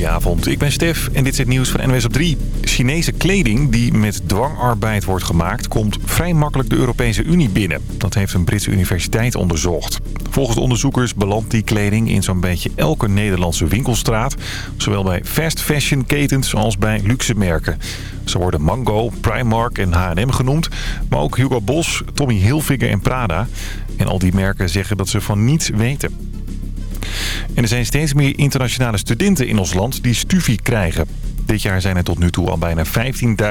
Goedenavond, ik ben Stef en dit is het nieuws van NWS op 3. Chinese kleding die met dwangarbeid wordt gemaakt... komt vrij makkelijk de Europese Unie binnen. Dat heeft een Britse universiteit onderzocht. Volgens de onderzoekers belandt die kleding in zo'n beetje elke Nederlandse winkelstraat. Zowel bij fast fashion ketens als bij luxe merken. Ze worden Mango, Primark en H&M genoemd. Maar ook Hugo Boss, Tommy Hilfiger en Prada. En al die merken zeggen dat ze van niets weten. En er zijn steeds meer internationale studenten in ons land die studie krijgen. Dit jaar zijn er tot nu toe al bijna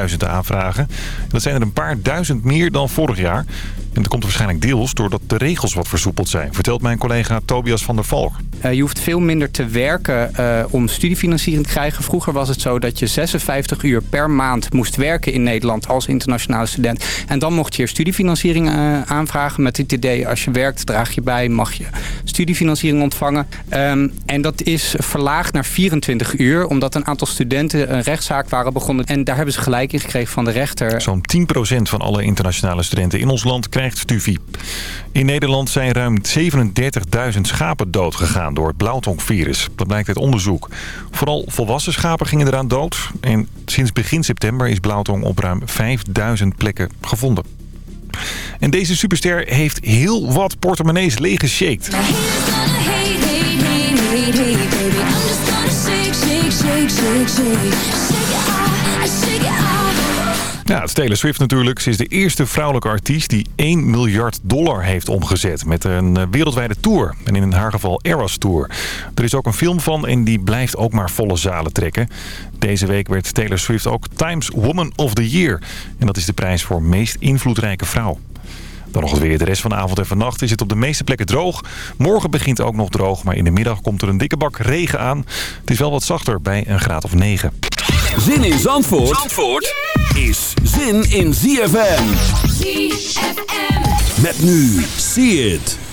15.000 aanvragen. Dat zijn er een paar duizend meer dan vorig jaar. En dat komt waarschijnlijk deels doordat de regels wat versoepeld zijn... vertelt mijn collega Tobias van der Valk. Uh, je hoeft veel minder te werken uh, om studiefinanciering te krijgen. Vroeger was het zo dat je 56 uur per maand moest werken in Nederland als internationale student. En dan mocht je studiefinanciering uh, aanvragen met het idee... als je werkt, draag je bij, mag je studiefinanciering ontvangen. Um, en dat is verlaagd naar 24 uur... omdat een aantal studenten een rechtszaak waren begonnen. En daar hebben ze gelijk in gekregen van de rechter. Zo'n 10% van alle internationale studenten in ons land In Nederland zijn ruim 37.000 schapen doodgegaan door het blauwtongvirus. Dat blijkt uit onderzoek. Vooral volwassen schapen gingen eraan dood. En sinds begin september is blauwtong op ruim 5000 plekken gevonden. En deze superster heeft heel wat portemonnees leeggeshaked. Ja, is Taylor Swift natuurlijk. Ze is de eerste vrouwelijke artiest die 1 miljard dollar heeft omgezet met een wereldwijde tour. En in haar geval Eras Tour. Er is ook een film van en die blijft ook maar volle zalen trekken. Deze week werd Taylor Swift ook Times Woman of the Year. En dat is de prijs voor meest invloedrijke vrouw. Dan nog het weer. De rest van de avond en vannacht is het op de meeste plekken droog. Morgen begint ook nog droog, maar in de middag komt er een dikke bak regen aan. Het is wel wat zachter bij een graad of 9. Zin in Zandvoort, Zandvoort is zin in ZFM. ZFM. Met nu, see it.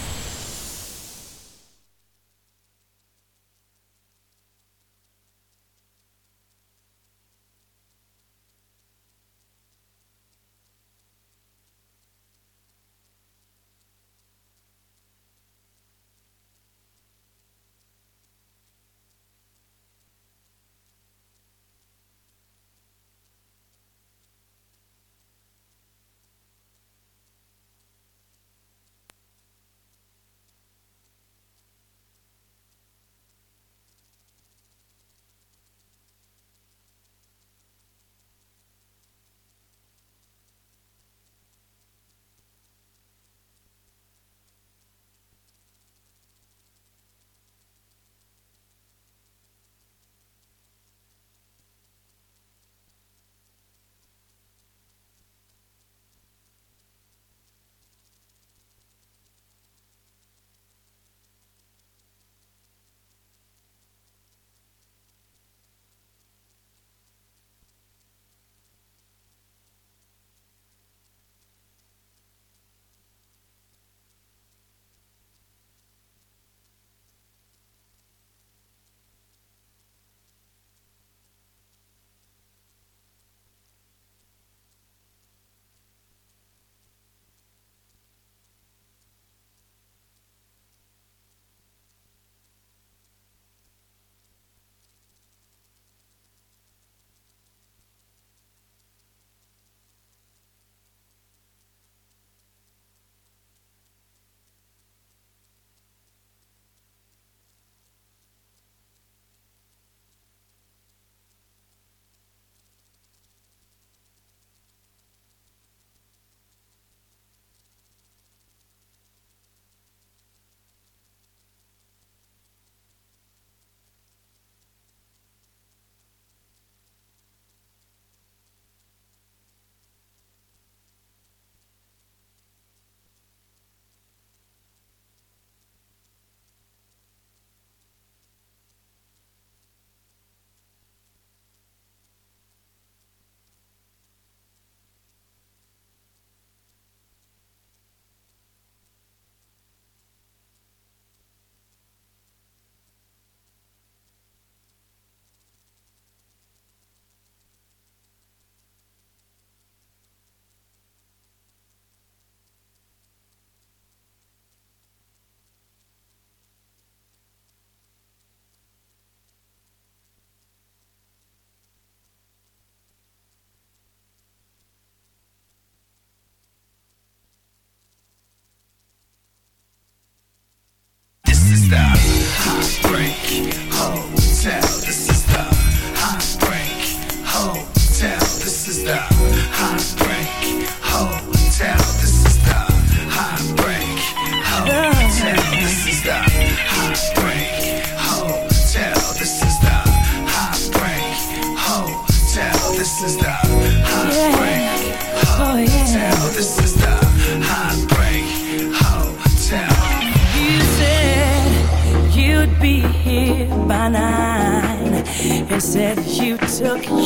took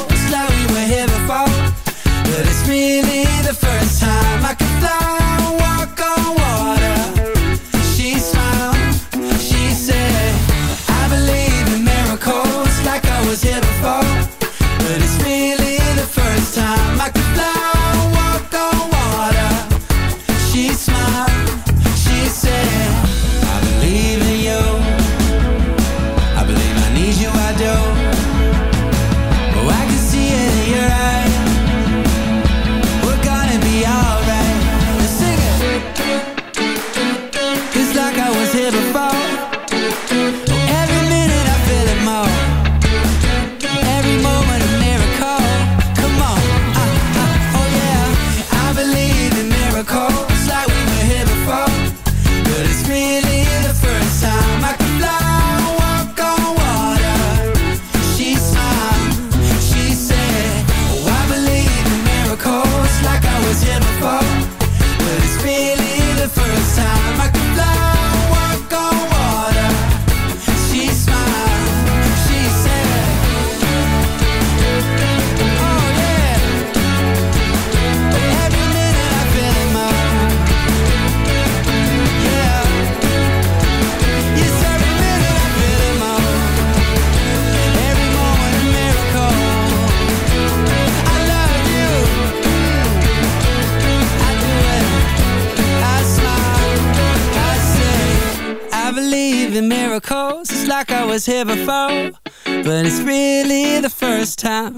like I was here before, but it's really the first time.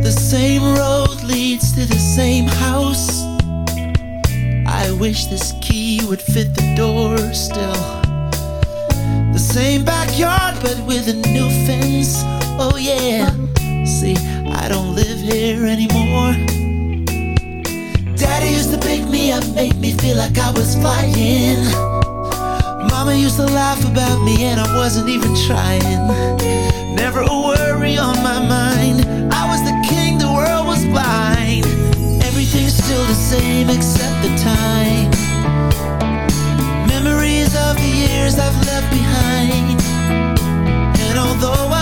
The same road leads to the same house. I wish this key would fit the door still. The same backyard, but with a new fence. Oh, yeah. See, I don't live here anymore. Daddy used to pick me up, make me feel like I was flying. Mama used to laugh about me, and I wasn't even trying. Never a worry on my mind. I was the king, the world was blind. Everything's still the same except the time. Memories of the years I've left behind. And although I'm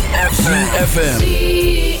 FM.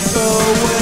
Let it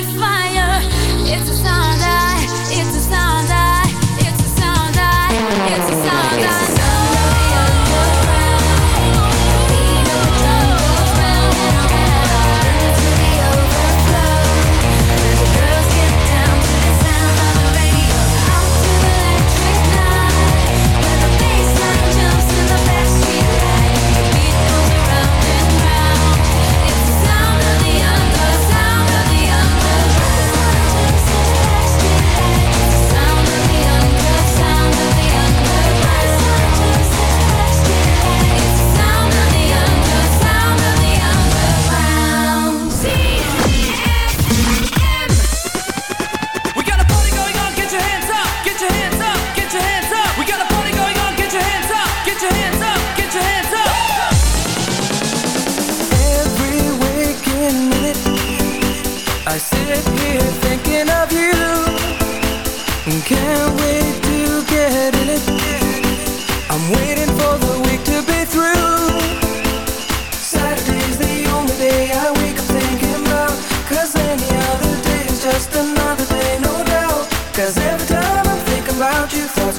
my fire.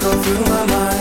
Go through my mind.